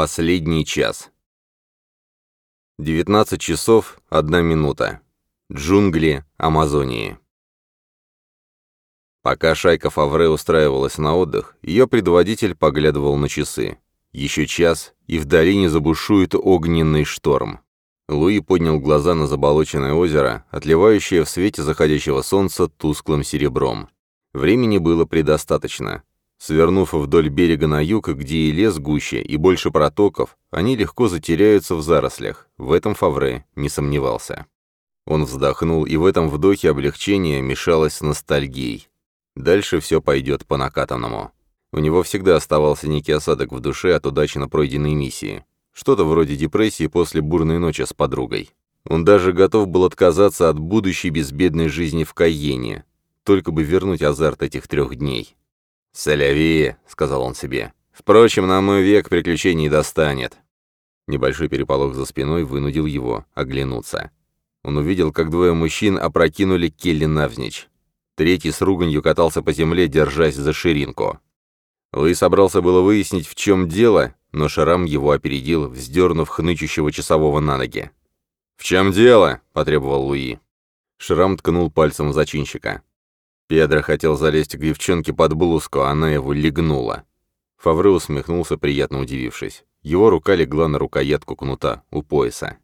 Последний час. 19 часов 1 минута. Джунгли Амазонии. Пока шайка Фавре устраивалась на отдых, ее предводитель поглядывал на часы. Еще час, и в долине забушует огненный шторм. Луи поднял глаза на заболоченное озеро, отливающее в свете заходящего солнца тусклым серебром. Времени было предостаточно. Свернув вдоль берега на юг, где и лес гуще, и больше протоков, они легко затеряются в зарослях. В этом Фавре не сомневался. Он вздохнул, и в этом вдохе облегчение мешалось с ностальгией. Дальше все пойдет по накатанному. У него всегда оставался некий осадок в душе от удачно пройденной миссии. Что-то вроде депрессии после бурной ночи с подругой. Он даже готов был отказаться от будущей безбедной жизни в Кайене, только бы вернуть азарт этих трех дней. «Соляви», — сказал он себе. «Впрочем, на мой век приключений достанет». Небольшой переполох за спиной вынудил его оглянуться. Он увидел, как двое мужчин опрокинули Келли навзничь. Третий с руганью катался по земле, держась за ширинку. Луи собрался было выяснить, в чем дело, но Шарам его опередил, вздернув хнычущего часового на ноги. «В чем дело?» — потребовал Луи. Шрам ткнул пальцем в зачинщика. Педро хотел залезть к девчонке под блузку, а она его легнула. Фавре усмехнулся, приятно удивившись. Его рука легла на рукоятку кнута у пояса.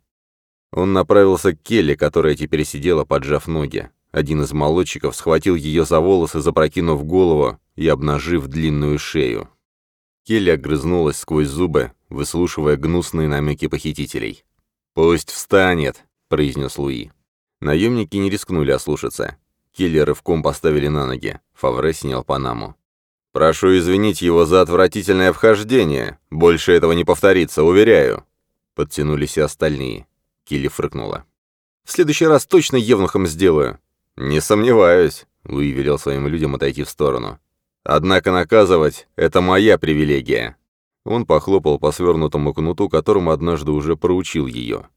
Он направился к Келли, которая теперь сидела, поджав ноги. Один из молодчиков схватил ее за волосы, запрокинув голову и обнажив длинную шею. Келли огрызнулась сквозь зубы, выслушивая гнусные намеки похитителей. «Пусть встанет», — произнес Луи. Наемники не рискнули ослушаться. Келли рывком поставили на ноги. Фавре снял Панаму. «Прошу извинить его за отвратительное вхождение. Больше этого не повторится, уверяю». Подтянулись и остальные. Келли фрыкнула. «В следующий раз точно евнухом сделаю». «Не сомневаюсь», — Луи велел своим людям отойти в сторону. Однако наказывать — это моя привилегия». Он похлопал по свернутому кнуту, которому однажды уже проучил ее.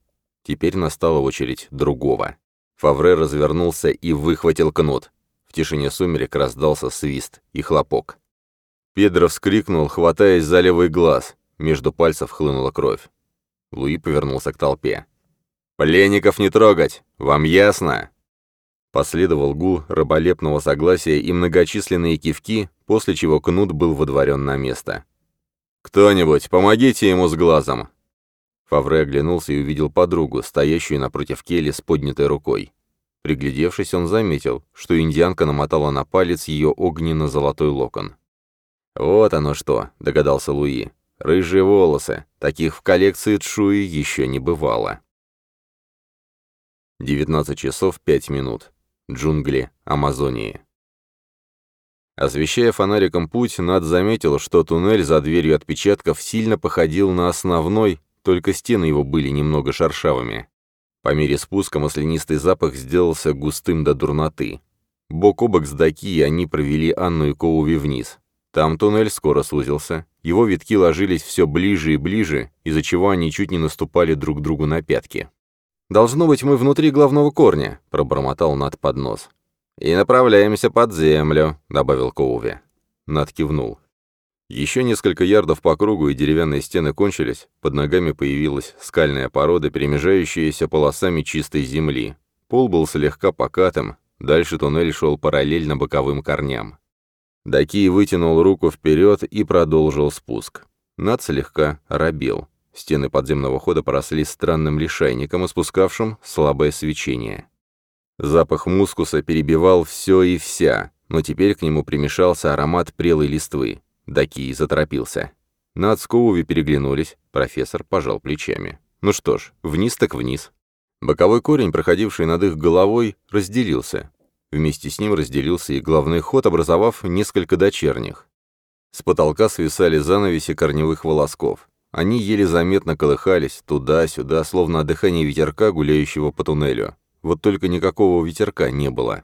Теперь настала очередь другого. Фавре развернулся и выхватил кнут. В тишине сумерек раздался свист и хлопок. Педро вскрикнул, хватаясь за левый глаз. Между пальцев хлынула кровь. Луи повернулся к толпе. «Пленников не трогать! Вам ясно?» Последовал гул раболепного согласия и многочисленные кивки, после чего кнут был водворен на место. «Кто-нибудь, помогите ему с глазом!» Фавре оглянулся и увидел подругу, стоящую напротив Келли с поднятой рукой. Приглядевшись, он заметил, что индианка намотала на палец ее огненно-золотой локон. «Вот оно что», — догадался Луи. «Рыжие волосы. Таких в коллекции Чуи еще не бывало». 19 часов 5 минут. Джунгли Амазонии. Освещая фонариком путь, Над заметил, что туннель за дверью отпечатков сильно походил на основной, только стены его были немного шершавыми. По мере спуска маслянистый запах сделался густым до дурноты. Бок о бок с Даки они провели Анну и Коуви вниз. Там туннель скоро сузился, его витки ложились все ближе и ближе, из-за чего они чуть не наступали друг другу на пятки. «Должно быть, мы внутри главного корня», — пробормотал Над под нос. «И направляемся под землю», — добавил Коуви. Над кивнул. Еще несколько ярдов по кругу, и деревянные стены кончились, под ногами появилась скальная порода, перемежающаяся полосами чистой земли. Пол был слегка покатым, дальше туннель шел параллельно боковым корням. Даки вытянул руку вперед и продолжил спуск. Над слегка робел. Стены подземного хода поросли странным лишайником, испускавшим слабое свечение. Запах мускуса перебивал все и вся, но теперь к нему примешался аромат прелой листвы. Даки заторопился. Над Скоуви переглянулись, профессор пожал плечами. Ну что ж, вниз так вниз. Боковой корень, проходивший над их головой, разделился. Вместе с ним разделился и главный ход, образовав несколько дочерних. С потолка свисали занавеси корневых волосков. Они еле заметно колыхались, туда-сюда, словно дыхание ветерка, гуляющего по туннелю. Вот только никакого ветерка не было.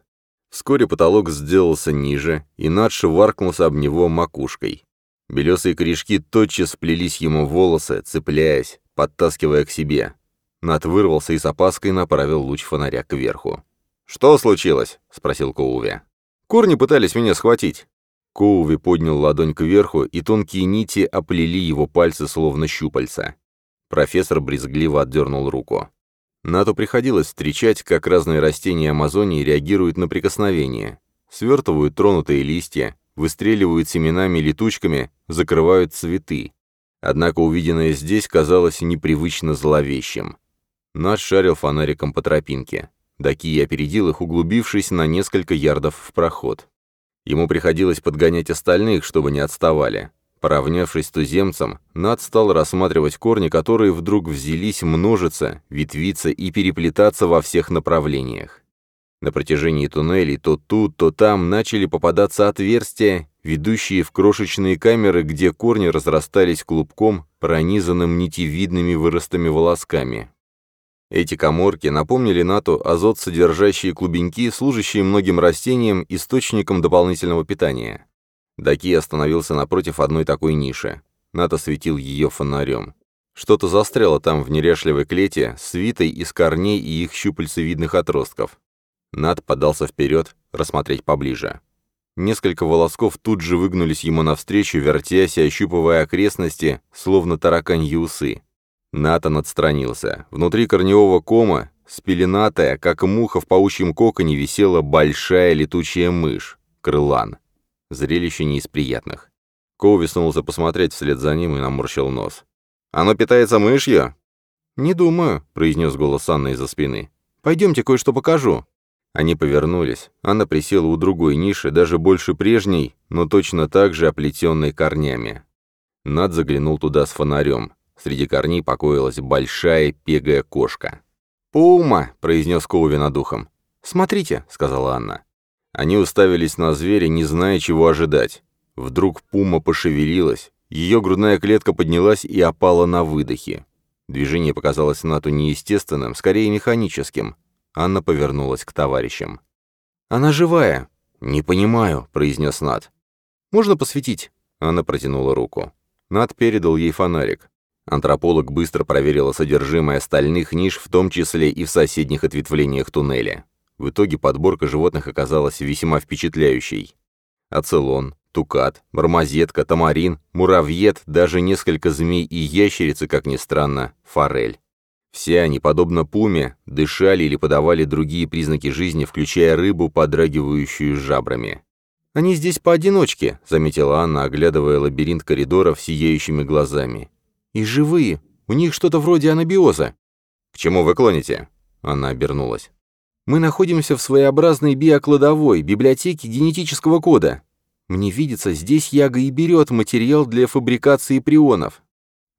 Вскоре потолок сделался ниже, и Надша варкнулся об него макушкой. Белесые корешки тотчас сплелись ему в волосы, цепляясь, подтаскивая к себе. Над вырвался и с опаской направил луч фонаря кверху. «Что случилось?» — спросил Коуве. «Корни пытались меня схватить». Коуви поднял ладонь кверху, и тонкие нити оплели его пальцы, словно щупальца. Профессор брезгливо отдернул руку. Нату приходилось встречать, как разные растения Амазонии реагируют на прикосновение. Свертывают тронутые листья, выстреливают семенами-летучками, закрывают цветы. Однако увиденное здесь казалось непривычно зловещим. Наш шарил фонариком по тропинке. Даки опередил их, углубившись на несколько ярдов в проход. Ему приходилось подгонять остальных, чтобы не отставали. Поравнявшись с туземцем, Над стал рассматривать корни, которые вдруг взялись множиться, ветвиться и переплетаться во всех направлениях. На протяжении туннелей то тут, то там начали попадаться отверстия, ведущие в крошечные камеры, где корни разрастались клубком, пронизанным нитевидными выростами волосками. Эти коморки напомнили НАТО азот, содержащие клубеньки, служащие многим растениям источником дополнительного питания. Даки остановился напротив одной такой ниши. НАТО светил ее фонарем. Что-то застряло там в неряшливой клете, свитой из корней и их щупальцевидных отростков. Над подался вперед, рассмотреть поближе. Несколько волосков тут же выгнулись ему навстречу, вертясь и ощупывая окрестности, словно тараканьи усы. Натан отстранился. Внутри корневого кома, спеленатая, как муха в паучьем коконе, висела большая летучая мышь, крылан. Зрелище не из приятных. Коу виснулся посмотреть вслед за ним и наморщил нос. «Оно питается мышью?» «Не думаю», — произнес голос Анны из-за спины. «Пойдемте, кое-что покажу». Они повернулись. Анна присела у другой ниши, даже больше прежней, но точно так же оплетенной корнями. Над заглянул туда с фонарем. Среди корней покоилась большая пегая кошка. «Пума!» — произнес Коуви над ухом. «Смотрите», — сказала Анна. Они уставились на зверя, не зная, чего ожидать. Вдруг пума пошевелилась, ее грудная клетка поднялась и опала на выдохе. Движение показалось Нату неестественным, скорее механическим. Анна повернулась к товарищам. «Она живая!» «Не понимаю», — произнес Нат. «Можно посветить?» Анна протянула руку. Нат передал ей фонарик. Антрополог быстро проверила содержимое остальных ниш, в том числе и в соседних ответвлениях туннеля. В итоге подборка животных оказалась весьма впечатляющей. Ацелон, тукат, мармозетка, тамарин, муравьед, даже несколько змей и ящерицы, как ни странно, форель. Все они, подобно пуме, дышали или подавали другие признаки жизни, включая рыбу, подрагивающую жабрами. «Они здесь поодиночке», — заметила Анна, оглядывая лабиринт коридоров сияющими глазами. И живые. У них что-то вроде анабиоза. К чему вы клоните? Она обернулась. Мы находимся в своеобразной биокладовой, библиотеке генетического кода. Мне видится, здесь Яга и берет материал для фабрикации прионов.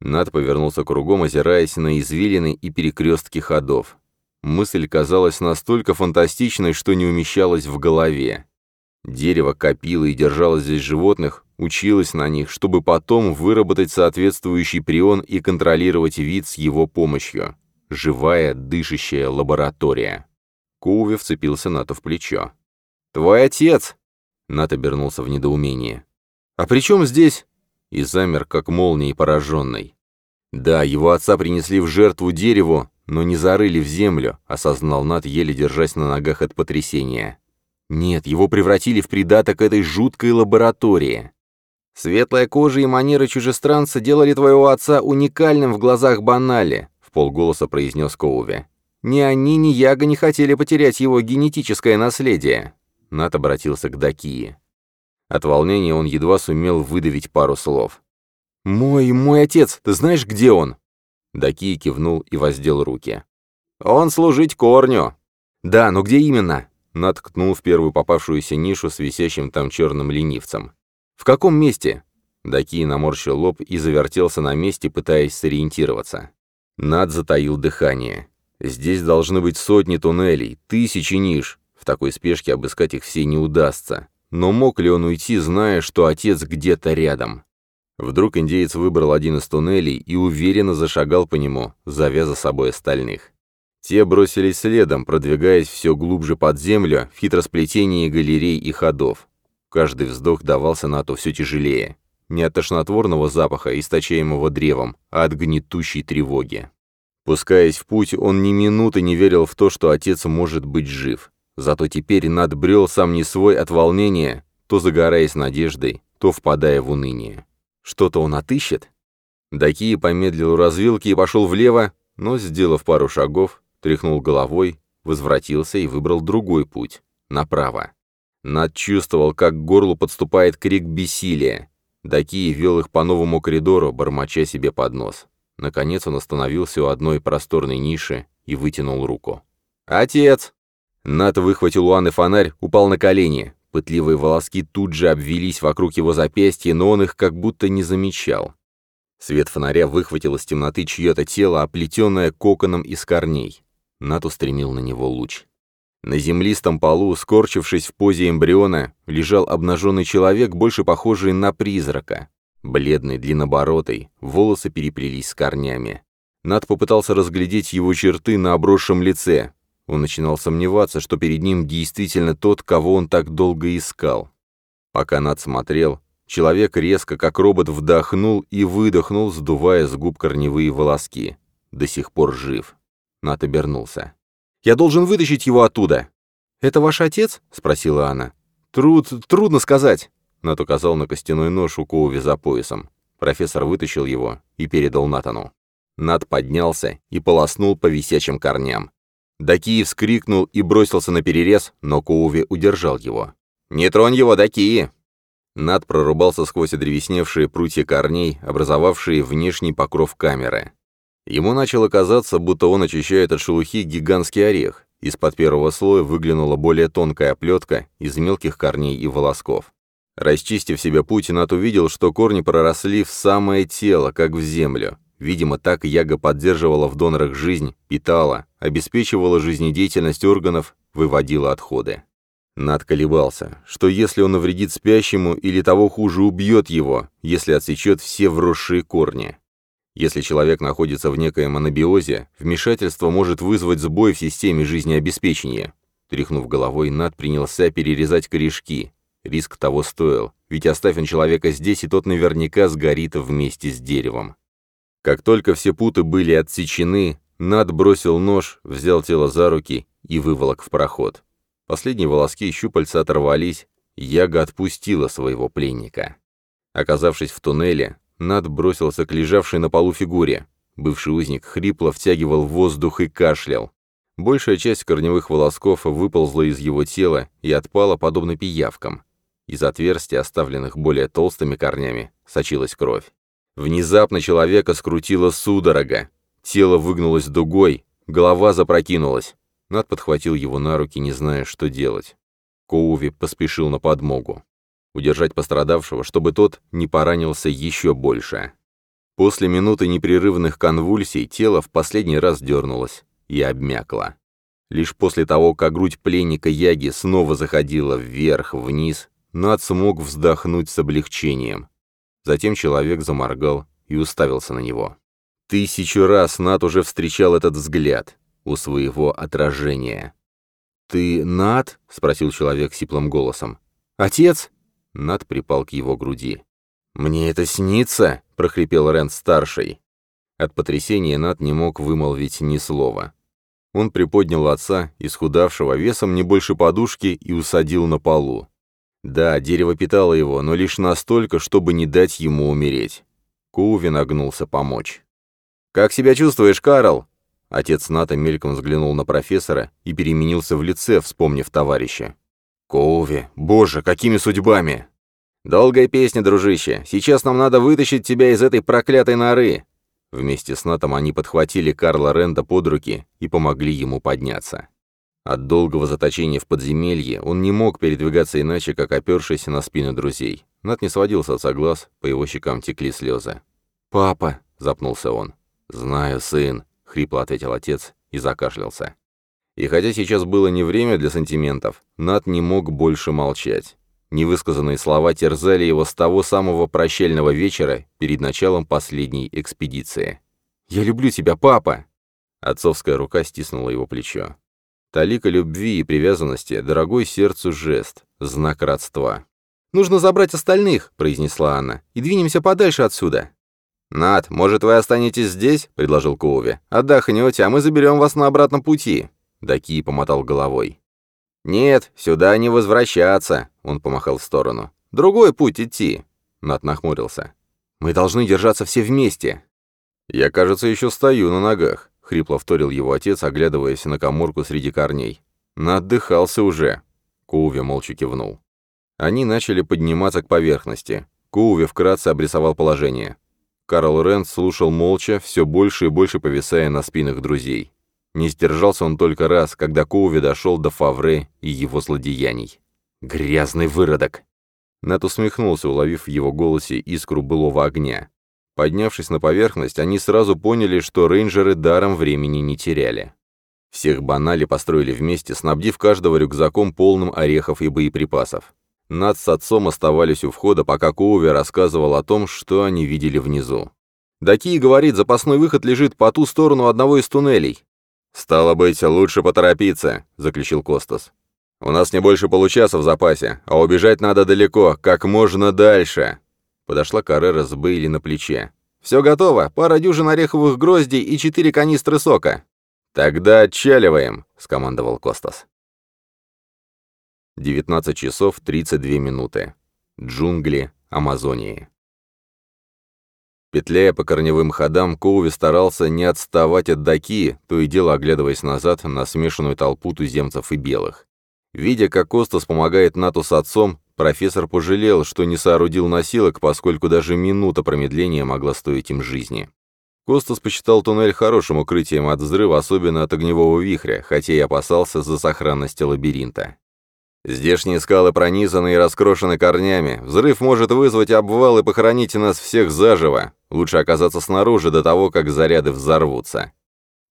Над повернулся кругом, озираясь на извилины и перекрестки ходов. Мысль казалась настолько фантастичной, что не умещалась в голове. Дерево копило и держало здесь животных, училось на них, чтобы потом выработать соответствующий прион и контролировать вид с его помощью. Живая, дышащая лаборатория. Коуви вцепился Нату в плечо. «Твой отец!» Нат обернулся в недоумении. «А при чем здесь?» И замер, как молнией пораженный. «Да, его отца принесли в жертву дереву, но не зарыли в землю», осознал Нат, еле держась на ногах от потрясения. Нет, его превратили в придаток этой жуткой лаборатории. Светлая кожа и манеры чужестранца делали твоего отца уникальным в глазах Банали, в полголоса произнес Коуви. Ни они, ни Яга не хотели потерять его генетическое наследие. Нат обратился к Дакии. От волнения он едва сумел выдавить пару слов. «Мой, мой отец, ты знаешь, где он?» Дакии кивнул и воздел руки. «Он служить корню». «Да, но где именно?» Над ткнул в первую попавшуюся нишу с висящим там черным ленивцем. «В каком месте?» Даки наморщил лоб и завертелся на месте, пытаясь сориентироваться. Над затаил дыхание. «Здесь должны быть сотни туннелей, тысячи ниш. В такой спешке обыскать их все не удастся. Но мог ли он уйти, зная, что отец где-то рядом?» Вдруг индеец выбрал один из туннелей и уверенно зашагал по нему, завя за собой остальных. Те бросились следом, продвигаясь все глубже под землю, в хитросплетении галерей и ходов. Каждый вздох давался Нату все тяжелее. Не от тошнотворного запаха, источаемого древом, а от гнетущей тревоги. Пускаясь в путь, он ни минуты не верил в то, что отец может быть жив. Зато теперь Над брел сам не свой от волнения, то загораясь надеждой, то впадая в уныние. Что-то он отыщет? Дакия помедлил у развилки и пошел влево, но, сделав пару шагов, тряхнул головой, возвратился и выбрал другой путь, направо. Над чувствовал, как к горлу подступает крик бессилия. Дакии вел их по новому коридору, бормоча себе под нос. Наконец он остановился у одной просторной ниши и вытянул руку. «Отец!» Нат выхватил у Анны фонарь, упал на колени. Пытливые волоски тут же обвелись вокруг его запястья, но он их как будто не замечал. Свет фонаря выхватил из темноты чье-то тело, оплетенное коконом из корней. Нат устремил на него луч. На землистом полу, скорчившись в позе эмбриона, лежал обнаженный человек, больше похожий на призрака. Бледный, длиннобородый, волосы переплелись с корнями. Над попытался разглядеть его черты на обросшем лице. Он начинал сомневаться, что перед ним действительно тот, кого он так долго искал. Пока Над смотрел, человек резко, как робот, вдохнул и выдохнул, сдувая с губ корневые волоски. До сих пор жив. Над обернулся. «Я должен вытащить его оттуда!» «Это ваш отец?» — спросила она. «Труд... трудно сказать!» Нат указал на костяной нож у Коуви за поясом. Профессор вытащил его и передал Натану. Нат поднялся и полоснул по висячим корням. Дакии вскрикнул и бросился на перерез, но Коуви удержал его. «Не тронь его, Дакии!» Над прорубался сквозь древесневшие прутья корней, образовавшие внешний покров камеры. Ему начало казаться, будто он очищает от шелухи гигантский орех. Из-под первого слоя выглянула более тонкая оплетка из мелких корней и волосков. Расчистив себе путь, Нат увидел, что корни проросли в самое тело, как в землю. Видимо, так яга поддерживала в донорах жизнь, питала, обеспечивала жизнедеятельность органов, выводила отходы. Над колебался, что если он навредит спящему или того хуже убьет его, если отсечет все вросшие корни. Если человек находится в некоем анабиозе, вмешательство может вызвать сбой в системе жизнеобеспечения. Тряхнув головой, Над принялся перерезать корешки, Риск того стоил, ведь оставь он человека здесь, и тот наверняка сгорит вместе с деревом. Как только все путы были отсечены, Над бросил нож, взял тело за руки и выволок в проход. Последние волоски и щупальца оторвались, Яга отпустила своего пленника. Оказавшись в туннеле, Над бросился к лежавшей на полу фигуре. Бывший узник хрипло втягивал воздух и кашлял. Большая часть корневых волосков выползла из его тела и отпала подобно пиявкам. Из отверстий, оставленных более толстыми корнями, сочилась кровь. Внезапно человека скрутило судорога. Тело выгнулось дугой, голова запрокинулась. Над подхватил его на руки, не зная, что делать. Коуви поспешил на подмогу. Удержать пострадавшего, чтобы тот не поранился еще больше. После минуты непрерывных конвульсий тело в последний раз дернулось и обмякло. Лишь после того, как грудь пленника Яги снова заходила вверх-вниз, над смог вздохнуть с облегчением. Затем человек заморгал и уставился на него. Тысячу раз Над уже встречал этот взгляд у своего отражения. «Ты Над?» — спросил человек сиплым голосом. «Отец?» — Над припал к его груди. «Мне это снится?» — прохрипел Рент-старший. От потрясения Над не мог вымолвить ни слова. Он приподнял отца, исхудавшего весом не больше подушки, и усадил на полу. Да, дерево питало его, но лишь настолько, чтобы не дать ему умереть. Коуви нагнулся помочь. «Как себя чувствуешь, Карл?» Отец Ната мельком взглянул на профессора и переменился в лице, вспомнив товарища. «Коуви, боже, какими судьбами!» «Долгая песня, дружище. Сейчас нам надо вытащить тебя из этой проклятой норы!» Вместе с Натом они подхватили Карла Ренда под руки и помогли ему подняться. От долгого заточения в подземелье он не мог передвигаться иначе, как опершись на спину друзей. Над не сводился от глаз, по его щекам текли слезы. «Папа!» — запнулся он. «Знаю, сын!» — хрипло ответил отец и закашлялся. И хотя сейчас было не время для сантиментов, Над не мог больше молчать. Невысказанные слова терзали его с того самого прощального вечера перед началом последней экспедиции. «Я люблю тебя, папа!» Отцовская рука стиснула его плечо. Талика любви и привязанности, дорогой сердцу жест, знак родства. «Нужно забрать остальных», — произнесла Анна, — «и двинемся подальше отсюда». «Над, может, вы останетесь здесь?» — предложил Коуви. «Отдохнете, а мы заберем вас на обратном пути». Даки помотал головой. «Нет, сюда не возвращаться», — он помахал в сторону. «Другой путь идти», — Нат нахмурился. «Мы должны держаться все вместе». «Я, кажется, еще стою на ногах», — хрипло вторил его отец, оглядываясь на коморку среди корней. «Наотдыхался уже», — Коуви молча кивнул. Они начали подниматься к поверхности. Коуви вкратце обрисовал положение. Карл Рент слушал молча, все больше и больше повисая на спинах друзей. Не сдержался он только раз, когда Коуви дошел до Фавре и его злодеяний. «Грязный выродок!» Нат усмехнулся, уловив в его голосе искру былого огня. Поднявшись на поверхность, они сразу поняли, что рейнджеры даром времени не теряли. Всех банали построили вместе, снабдив каждого рюкзаком полным орехов и боеприпасов. Над с отцом оставались у входа, пока Коуви рассказывал о том, что они видели внизу. «Даки говорит, запасной выход лежит по ту сторону одного из туннелей». «Стало быть, лучше поторопиться», — заключил Костас. «У нас не больше получаса в запасе, а убежать надо далеко, как можно дальше». Подошла Каррера с Бейли на плече. «Все готово, пара дюжин ореховых гроздей и четыре канистры сока». «Тогда отчаливаем», — скомандовал Костас. 19 часов 32 минуты. Джунгли Амазонии. Петляя по корневым ходам, Коуви старался не отставать от Даки, то и дело оглядываясь назад на смешанную толпу туземцев и белых. Видя, как Костас помогает Нату с отцом, профессор пожалел, что не соорудил носилок, поскольку даже минута промедления могла стоить им жизни. Костас посчитал туннель хорошим укрытием от взрыва, особенно от огневого вихря, хотя и опасался за сохранность лабиринта. Здешние скалы пронизаны и раскрошены корнями. Взрыв может вызвать обвал и похоронить нас всех заживо. Лучше оказаться снаружи до того, как заряды взорвутся.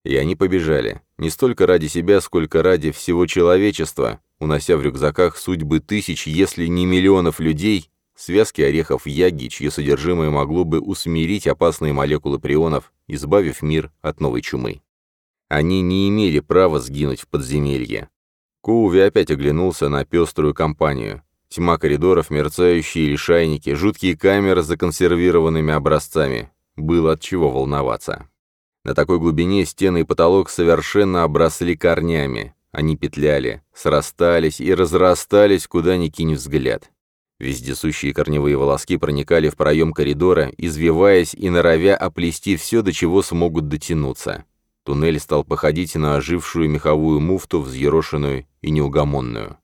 И они побежали. Не столько ради себя, сколько ради всего человечества, унося в рюкзаках судьбы тысяч, если не миллионов людей, связки орехов яги, чье содержимое могло бы усмирить опасные молекулы прионов, избавив мир от новой чумы. Они не имели права сгинуть в подземелье. Коуви опять оглянулся на пеструю компанию. Тьма коридоров, мерцающие лишайники, жуткие камеры с законсервированными образцами. Было от чего волноваться. На такой глубине стены и потолок совершенно обросли корнями. Они петляли, срастались и разрастались, куда ни кинь взгляд. Вездесущие корневые волоски проникали в проем коридора, извиваясь и норовя оплести все, до чего смогут дотянуться. Туннель стал походить на ожившую меховую муфту, взъерошенную и неугомонную.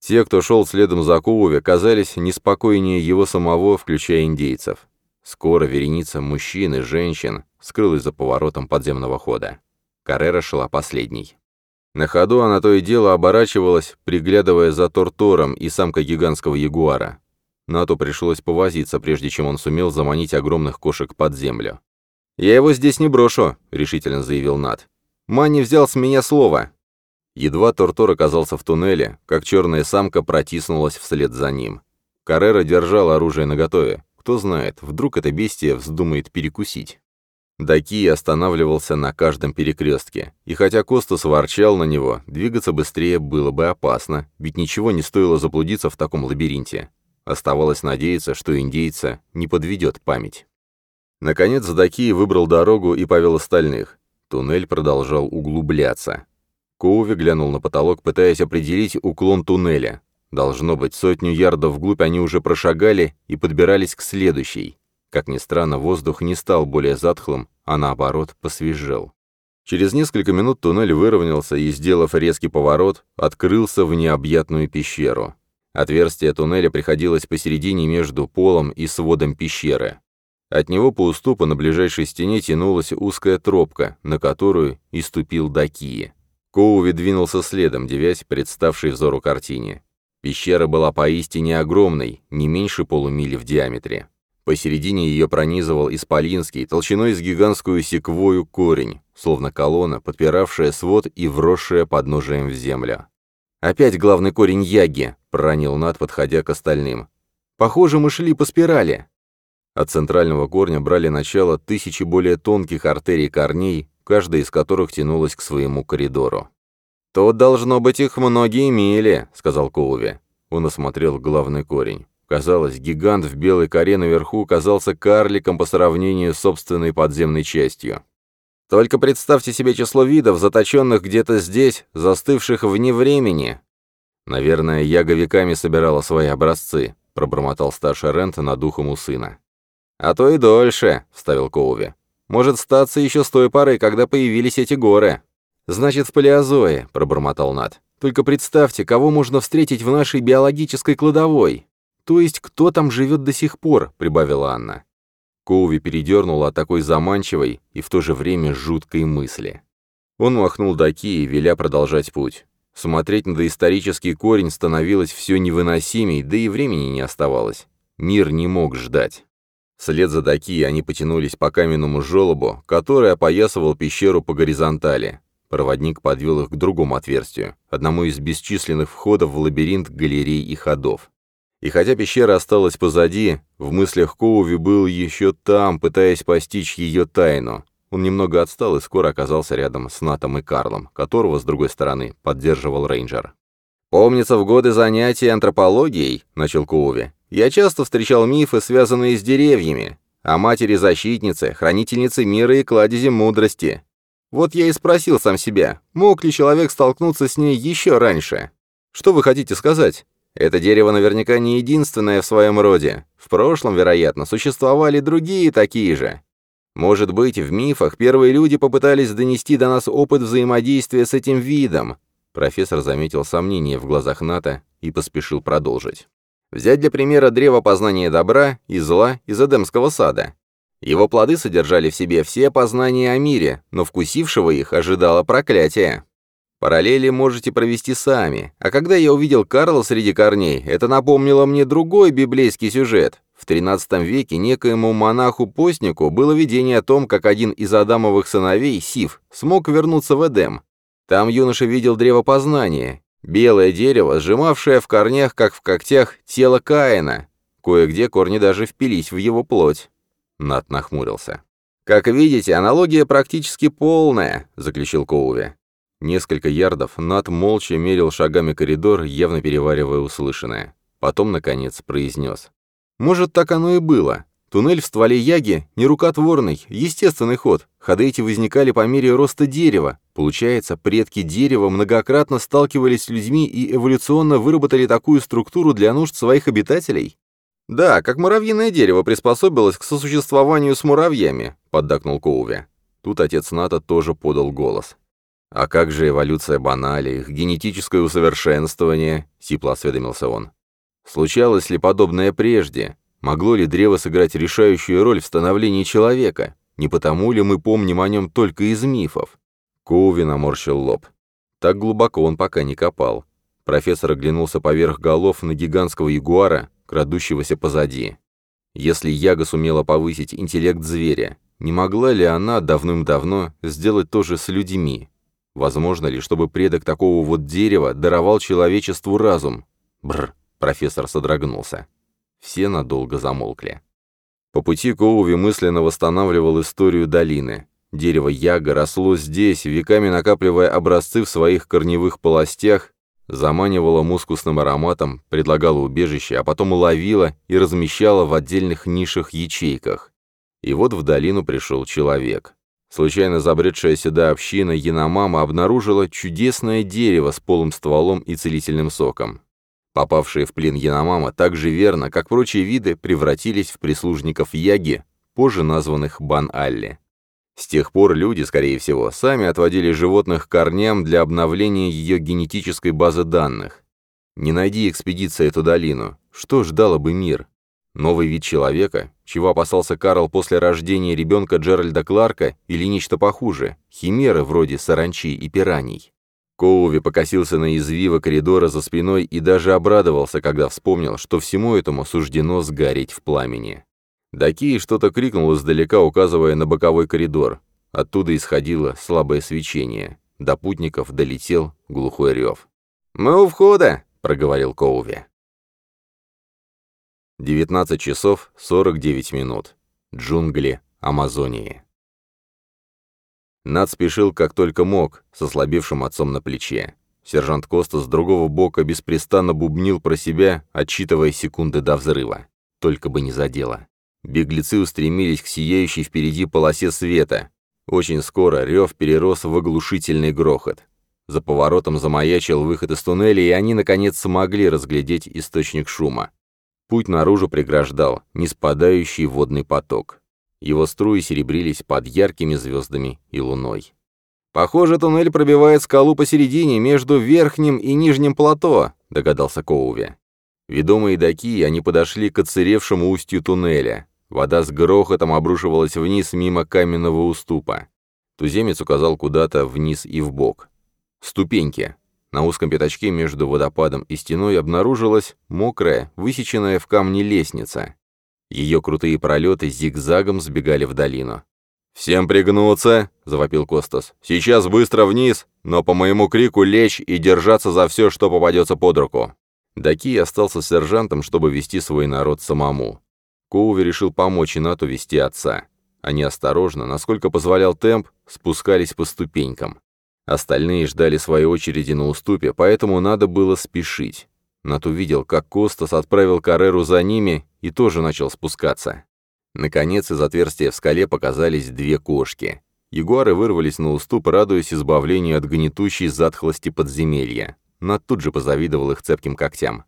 Те, кто шел следом за Коуви, казались неспокойнее его самого, включая индейцев. Скоро вереница мужчин и женщин скрылась за поворотом подземного хода. Каррера шла последней. На ходу она то и дело оборачивалась, приглядывая за Тортором и самкой гигантского ягуара. Нату пришлось повозиться, прежде чем он сумел заманить огромных кошек под землю. «Я его здесь не брошу», — решительно заявил Нат. «Манни взял с меня слово». Едва Тортор оказался в туннеле, как черная самка протиснулась вслед за ним. Каррера держал оружие наготове. Кто знает, вдруг это бестия вздумает перекусить. Даки останавливался на каждом перекрестке, и хотя Костас ворчал на него, двигаться быстрее было бы опасно, ведь ничего не стоило заблудиться в таком лабиринте. Оставалось надеяться, что индейца не подведет память. Наконец Даки выбрал дорогу и повел остальных. Туннель продолжал углубляться. Коуви глянул на потолок, пытаясь определить уклон туннеля. Должно быть, сотню ярдов вглубь они уже прошагали и подбирались к следующей. Как ни странно, воздух не стал более затхлым, а наоборот, посвежел. Через несколько минут туннель выровнялся и, сделав резкий поворот, открылся в необъятную пещеру. Отверстие туннеля приходилось посередине между полом и сводом пещеры. От него по уступу на ближайшей стене тянулась узкая тропка, на которую и ступил Дакии. Коуви двинулся следом, девясь представшей взору картине. Пещера была поистине огромной, не меньше полумили в диаметре. Посередине ее пронизывал исполинский, толщиной с гигантскую секвою корень, словно колонна, подпиравшая свод и вросшая подножием в землю. «Опять главный корень яги», — проронил Над, подходя к остальным. «Похоже, мы шли по спирали». От центрального корня брали начало тысячи более тонких артерий корней, каждая из которых тянулась к своему коридору. «Тут, должно быть, их многие мили», — сказал Коуви. Он осмотрел главный корень. Казалось, гигант в белой коре наверху казался карликом по сравнению с собственной подземной частью. Только представьте себе число видов, заточенных где-то здесь, застывших вне времени. «Наверное, Яга веками собирала свои образцы», — пробормотал старший Рент над ухом у сына. «А то и дольше», — вставил Коуви. «Может, статься еще с той поры, когда появились эти горы». «Значит, в палеозое», — пробормотал Над. «Только представьте, кого можно встретить в нашей биологической кладовой. То есть, кто там живет до сих пор», — прибавила Анна. Коуви передернула от такой заманчивой и в то же время жуткой мысли. Он махнул до Ки, веля продолжать путь. Смотреть на доисторический корень становилось все невыносимей, да и времени не оставалось. Мир не мог ждать. Вслед за Даки они потянулись по каменному желобу, который опоясывал пещеру по горизонтали. Проводник подвел их к другому отверстию, одному из бесчисленных входов в лабиринт галерей и ходов. И хотя пещера осталась позади, в мыслях Коуви был еще там, пытаясь постичь ее тайну. Он немного отстал и скоро оказался рядом с Натом и Карлом, которого, с другой стороны, поддерживал рейнджер. «Помнится, в годы занятий антропологией», — начал Коуви, «я часто встречал мифы, связанные с деревьями, о матери-защитнице, хранительнице мира и кладези мудрости. Вот я и спросил сам себя, мог ли человек столкнуться с ней еще раньше? Что вы хотите сказать? Это дерево наверняка не единственное в своем роде. В прошлом, вероятно, существовали другие такие же. Может быть, в мифах первые люди попытались донести до нас опыт взаимодействия с этим видом. Профессор заметил сомнение в глазах Ната и поспешил продолжить. Взять для примера древо познания добра и зла из Эдемского сада. Его плоды содержали в себе все познания о мире, но вкусившего их ожидало проклятие. Параллели можете провести сами, а когда я увидел Карла среди корней, это напомнило мне другой библейский сюжет, в XIII веке некоему монаху-постнику было видение о том, как один из Адамовых сыновей, Сив, смог вернуться в Эдем. Там юноша видел древо познания, белое дерево, сжимавшее в корнях, как в когтях, тело Каина. Кое-где корни даже впились в его плоть. Нат нахмурился. «Как видите, аналогия практически полная», — заключил Коуви. Несколько ярдов Нат молча мерил шагами коридор, явно переваривая услышанное. Потом, наконец, произнес. Может, так оно и было. Туннель в стволе яги — нерукотворный, естественный ход. Ходы эти возникали по мере роста дерева. Получается, предки дерева многократно сталкивались с людьми и эволюционно выработали такую структуру для нужд своих обитателей? «Да, как муравьиное дерево приспособилось к сосуществованию с муравьями», — поддакнул Коуви. Тут отец Ната тоже подал голос. «А как же эволюция банали, их генетическое усовершенствование?» — сипло осведомился он. Случалось ли подобное прежде? Могло ли древо сыграть решающую роль в становлении человека? Не потому ли мы помним о нем только из мифов? Коуви наморщил лоб. Так глубоко он пока не копал. Профессор оглянулся поверх голов на гигантского ягуара, крадущегося позади. Если Яга сумела повысить интеллект зверя, не могла ли она давным-давно сделать то же с людьми? Возможно ли, чтобы предок такого вот дерева даровал человечеству разум? Бррр. Профессор содрогнулся. Все надолго замолкли. По пути Коуви мысленно восстанавливал историю долины. Дерево яга росло здесь, веками накапливая образцы в своих корневых полостях, заманивало мускусным ароматом, предлагало убежище, а потом ловило и размещало в отдельных нишах-ячейках. И вот в долину пришел человек. Случайно забредшая сюда община Яномама обнаружила чудесное дерево с полым стволом и целительным соком. Попавшие в плен Яномама так же верно, как прочие виды, превратились в прислужников Яги, позже названных Бан-Алли. С тех пор люди, скорее всего, сами отводили животных корням для обновления ее генетической базы данных. Не найди экспедиция эту долину, что ждало бы мир? Новый вид человека, чего опасался Карл после рождения ребенка Джеральда Кларка или нечто похуже, химеры вроде саранчи и пираний. Коуви покосился на извива коридора за спиной и даже обрадовался, когда вспомнил, что всему этому суждено сгореть в пламени. Даки что-то крикнул издалека, указывая на боковой коридор. Оттуда исходило слабое свечение. До путников долетел глухой рев. «Мы у входа!» — проговорил Коуви. 19 часов 49 минут. Джунгли Амазонии. Над спешил как только мог, с ослабевшим отцом на плече. Сержант Коста с другого бока беспрестанно бубнил про себя, отсчитывая секунды до взрыва. Только бы не задело. Беглецы устремились к сияющей впереди полосе света. Очень скоро рев перерос в оглушительный грохот. За поворотом замаячил выход из туннеля, и они, наконец, смогли разглядеть источник шума. Путь наружу преграждал неспадающий водный поток. Его струи серебрились под яркими звездами и луной. «Похоже, туннель пробивает скалу посередине, между верхним и нижним плато», — догадался Коуви. Ведомые доки, они подошли к отсыревшему устью туннеля. Вода с грохотом обрушивалась вниз мимо каменного уступа. Туземец указал куда-то вниз и вбок. Ступеньки. На узком пятачке между водопадом и стеной обнаружилась мокрая, высеченная в камне лестница. Ее крутые пролеты зигзагом сбегали в долину. «Всем пригнуться!» — завопил Костас. «Сейчас быстро вниз, но по моему крику лечь и держаться за все, что попадется под руку». Даки остался сержантом, чтобы вести свой народ самому. Коуви решил помочь Инату вести отца. Они осторожно, насколько позволял темп, спускались по ступенькам. Остальные ждали своей очереди на уступе, поэтому надо было спешить. Нат увидел, как Костас отправил Карреру за ними и тоже начал спускаться. Наконец, из отверстия в скале показались две кошки. Ягуары вырвались на уступ, радуясь избавлению от гнетущей затхлости подземелья. Нат тут же позавидовал их цепким когтям.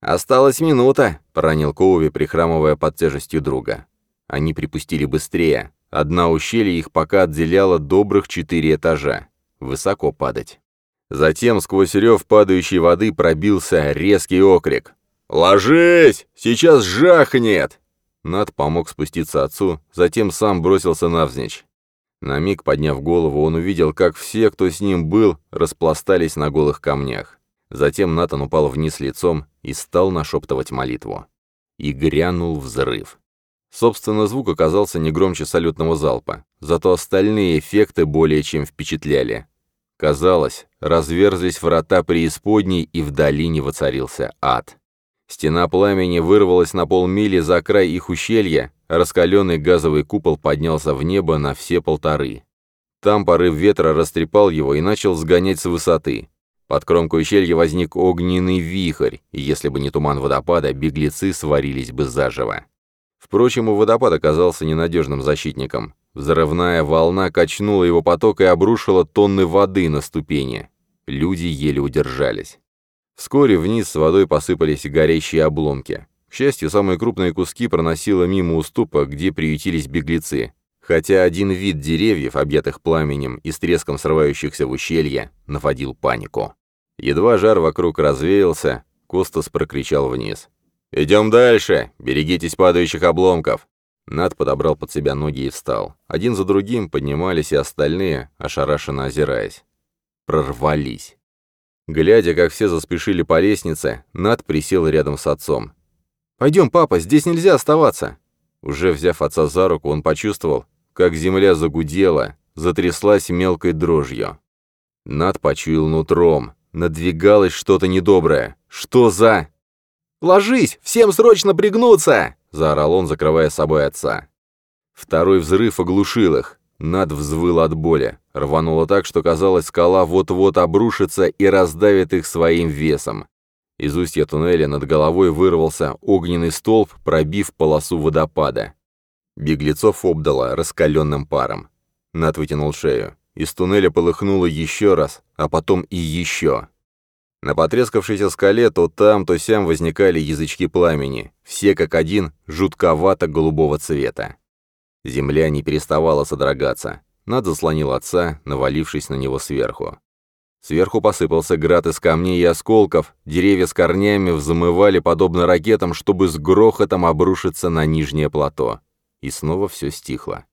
«Осталась минута», — поранил Коуви, прихрамывая под тяжестью друга. Они припустили быстрее. Одна ущелье их пока отделяла добрых четыре этажа высоко падать. Затем сквозь рев падающей воды пробился резкий окрик. «Ложись! Сейчас жахнет!» Над помог спуститься отцу, затем сам бросился навзничь. На миг, подняв голову, он увидел, как все, кто с ним был, распластались на голых камнях. Затем Натан упал вниз лицом и стал нашептывать молитву. И грянул взрыв. Собственно, звук оказался не громче салютного залпа, зато остальные эффекты более чем впечатляли. Казалось, разверзлись врата преисподней, и в долине воцарился ад. Стена пламени вырвалась на полмили за край их ущелья, раскаленный газовый купол поднялся в небо на все полторы. Там порыв ветра растрепал его и начал сгонять с высоты. Под кромкой ущелья возник огненный вихрь, и если бы не туман водопада, беглецы сварились бы заживо. Впрочем, у водопад оказался ненадежным защитником. Взрывная волна качнула его поток и обрушила тонны воды на ступени. Люди еле удержались. Вскоре вниз с водой посыпались горящие обломки. К счастью, самые крупные куски проносило мимо уступа, где приютились беглецы. Хотя один вид деревьев, объятых пламенем и с треском срывающихся в ущелье, наводил панику. Едва жар вокруг развеялся, Костас прокричал вниз. «Идем дальше! Берегитесь падающих обломков!» Над подобрал под себя ноги и встал. Один за другим поднимались и остальные, ошарашенно озираясь. Прорвались. Глядя, как все заспешили по лестнице, Над присел рядом с отцом. «Пойдем, папа, здесь нельзя оставаться!» Уже взяв отца за руку, он почувствовал, как земля загудела, затряслась мелкой дрожью. Над почуял нутром. Надвигалось что-то недоброе. «Что за...» «Ложись! Всем срочно пригнуться!» — заорал он, закрывая собой отца. Второй взрыв оглушил их. Над взвыл от боли. Рвануло так, что казалось, скала вот-вот обрушится и раздавит их своим весом. Из устья туннеля над головой вырвался огненный столб, пробив полосу водопада. Беглецов обдало раскаленным паром. Над вытянул шею. Из туннеля полыхнуло еще раз, а потом и еще. На потрескавшейся скале то там, то сям возникали язычки пламени, все как один, жутковато-голубого цвета. Земля не переставала содрогаться. Над заслонил отца, навалившись на него сверху. Сверху посыпался град из камней и осколков, деревья с корнями взмывали подобно ракетам, чтобы с грохотом обрушиться на нижнее плато. И снова все стихло.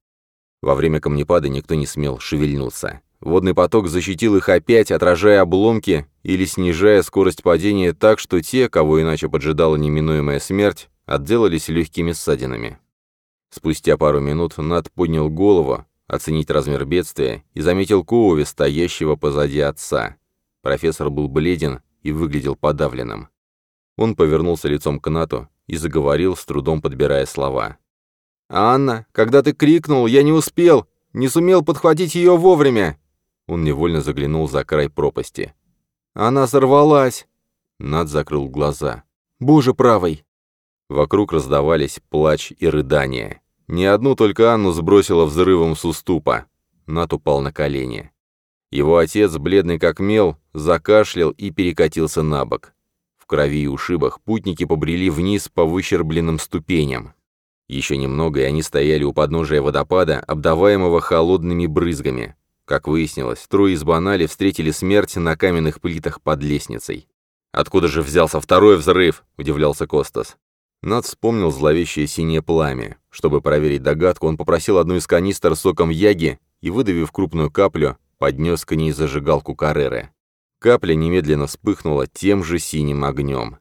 Во время камнепада никто не смел шевельнуться. Водный поток защитил их опять, отражая обломки или снижая скорость падения так, что те, кого иначе поджидала неминуемая смерть, отделались легкими ссадинами. Спустя пару минут Над поднял голову, оценить размер бедствия, и заметил Коуви, стоящего позади отца. Профессор был бледен и выглядел подавленным. Он повернулся лицом к Нату и заговорил, с трудом подбирая слова. «Анна, когда ты крикнул, я не успел, не сумел подхватить ее вовремя. Он невольно заглянул за край пропасти. «Она сорвалась!» Над закрыл глаза. «Боже правый!» Вокруг раздавались плач и рыдания. Ни одну только Анну сбросило взрывом с уступа. Над упал на колени. Его отец, бледный как мел, закашлял и перекатился на бок. В крови и ушибах путники побрели вниз по выщербленным ступеням. Еще немного, и они стояли у подножия водопада, обдаваемого холодными брызгами. Как выяснилось, трое из банали встретили смерть на каменных плитах под лестницей. «Откуда же взялся второй взрыв?» — удивлялся Костас. Над вспомнил зловещее синее пламя. Чтобы проверить догадку, он попросил одну из канистр соком яги и, выдавив крупную каплю, поднес к ней зажигалку Карреры. Капля немедленно вспыхнула тем же синим огнем.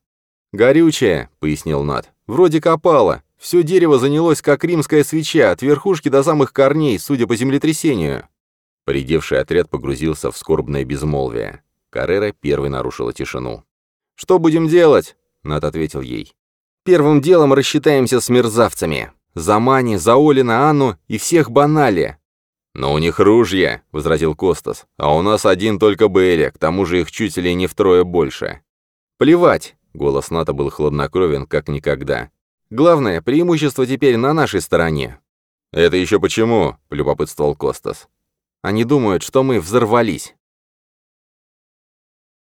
«Горючее», — пояснил Над. «Вроде копало. Все дерево занялось, как римская свеча, от верхушки до самых корней, судя по землетрясению». Поредевший отряд погрузился в скорбное безмолвие. Каррера первой нарушила тишину. «Что будем делать?» — Над ответил ей. «Первым делом рассчитаемся с мерзавцами. За Мани, за Олина, Анну и всех банали. «Но у них ружья», — возразил Костас, «а у нас один только Бейли, к тому же их чуть ли не втрое больше». «Плевать», — голос Ната был хладнокровен, как никогда. «Главное, преимущество теперь на нашей стороне». «Это еще почему?» — полюбопытствовал Костас. «Они думают, что мы взорвались».